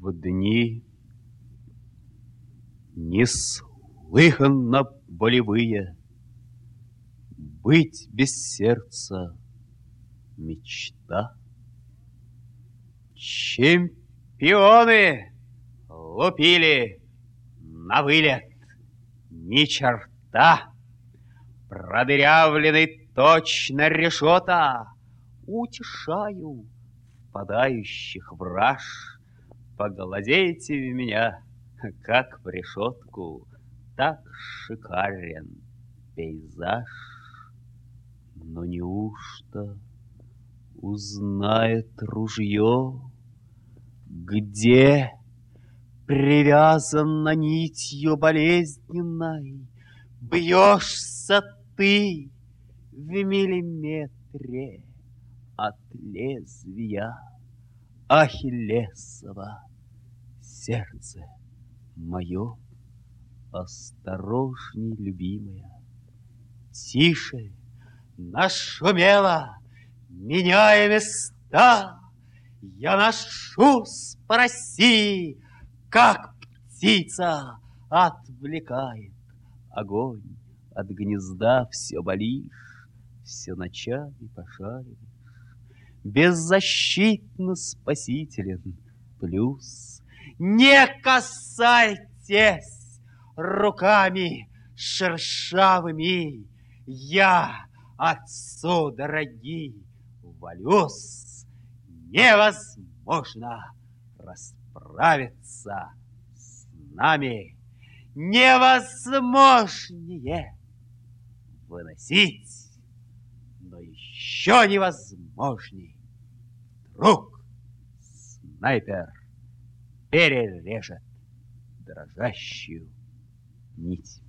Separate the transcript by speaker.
Speaker 1: В дни неслыханно болевые Быть без сердца мечта. Чемпионы лупили на вылет ни черта. Продырявленный точно решета Утешаю впадающих в раж. Поглазейте меня, как в решетку, Так шикарен пейзаж. Но неужто узнает ружье, Где привязан нитью болезненной, Бьешься ты в миллиметре от лезвия Ахиллесова. Сердце мое, осторожней, любимая, Тише нашумело, меняя места, Я ношусь по России, как птица отвлекает огонь от гнезда все болишь, все ночами пошариваешь. Беззащитно спасителен плюс. Не касайтесь руками шершавыми, я отцу, дорогие, валюсь. Невозможно расправиться с нами невозможнее выносить, но еще невозможней. Друг снайпер перережет дрожащую нить.